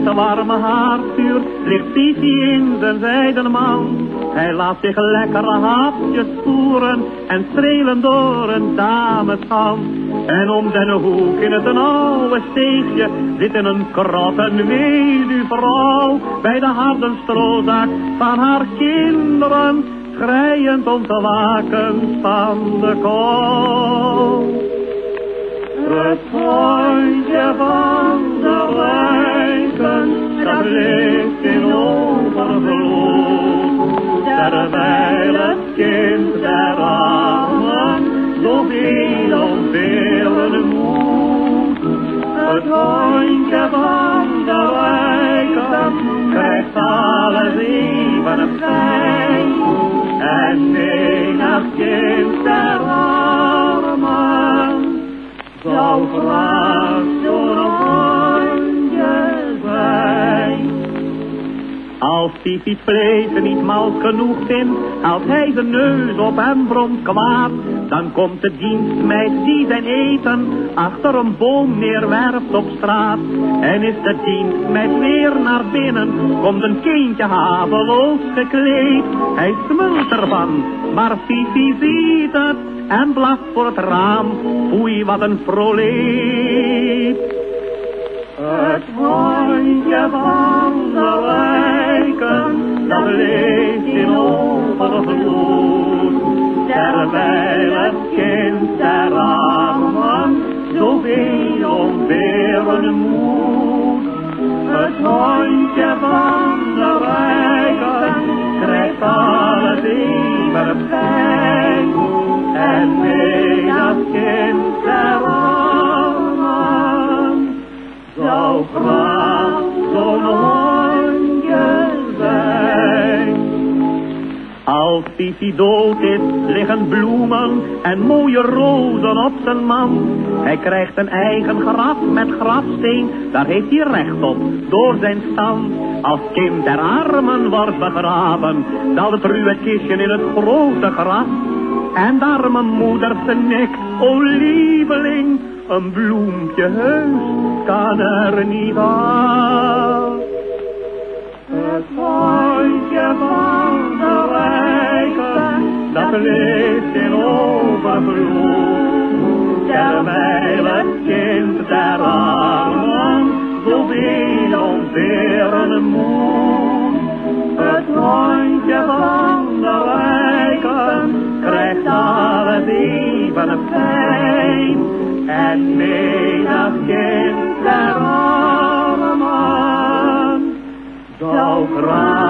het warme haardvuur ligt Fifi in zijn zijden man. Hij laat zich lekkere hapjes voeren en strelen door een dameshand. En om den hoek in het een oude steegje zit in een krot een weduwvrouw. Bij de harde strozak van haar kinderen, schrijend om te waken van de kou. Het van de wijken, dat ligt in overvloed. Terwijl het kind der armen zoveel ontberen moet. Het hondje van de wijken krijgt alles even fijn. En menig kind der armen zou graag Het vlees niet mal genoeg vindt, haalt hij zijn neus op en bromt kwaad. Dan komt de dienstmeid die zijn eten achter een boom neerwerpt op straat. En is de dienstmeid weer naar binnen, komt een kindje haveloos gekleed. Hij smult ervan, maar Fifi ziet het en blaft voor het raam. Oei, wat een proleet. Het hondje van de Terwijl het kind der armen zoveel ontberen moet. Het hondje van de wijken krijgt alles even fijn. En menig kind der Als Fifi dood is, liggen bloemen en mooie rozen op zijn man. Hij krijgt een eigen graf met grafsteen, daar heeft hij recht op, door zijn stand. Als kind der armen wordt begraven, zal het ruwe kistje in het grote graf. En de arme moeder nek, o lieveling, een bloempje heus kan er niet af. Het dat leeft in overvloed. Terwijl het kind der armen zoveel ontberen moet. Het hondje van de rijken krijgt alles even fijn. En menig kind der armen zou graag